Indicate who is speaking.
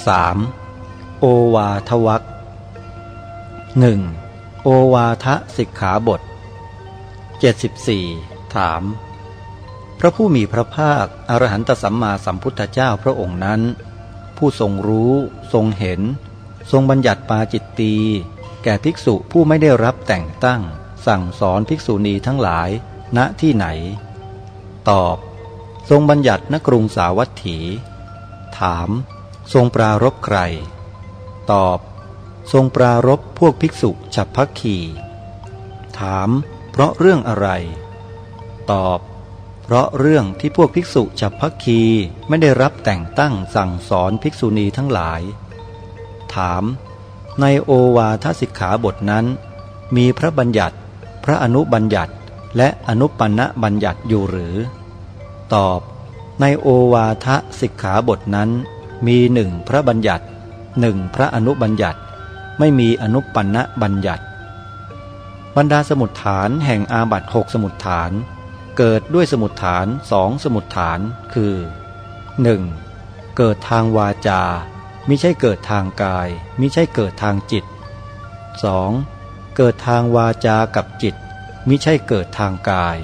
Speaker 1: 3. โอวาทวักหนึ่งโอวาทสิกขาบท 74 ถาม พระผู้มีพระภาค อรหันตสัมมาสัมพุทธเจ้าพระองค์นั้น ผู้ทรงรู้ทรงเห็น ทรงบัญญัติปาจิตตีแก่ภิกษุผู้ไม่ได้รับแต่งตั้ง สั่งสอนภิกษุณีทั้งหลายณที่ไหน ตอบ ทรงบัญญัติณกรุงสาวัตถี ถาม ทรงปรารบใคร ตอบ ทรงปรารบพวกภิกษุฉับพักขีถาม เพราะเรื่องอะไร ตอบ เพราะเรื่องที่พวกภิกษุฉับพักคีไม่ได้รับแต่งตั้งสั่งสอนภิกษุณีทั้งหลาย ถาม ในโอวาทสิกขาบทนั้น มีพระบัญญัติ พระอนุบัญญัติ และอนุปันนะบัญญัติอยู่หรือ ตอบ ในโอวาทสิกขาบทนั้น มีหนึ่งพระบัญญัติหนึ่งพระอนุบัญญัติ ไม่มีอนุปันนะบัญญัติ บรรดาสมุดฐานแห่งอาบัตหกสมุดฐาน เกิดด้วยสมุดฐานสองสมุดฐานคือ 1. เกิดทางวาจามิใช่เกิดทางกายมิใช่เกิดทางจิต 2. เกิดทางวาจากับจิตมิใช่เกิดทางกาย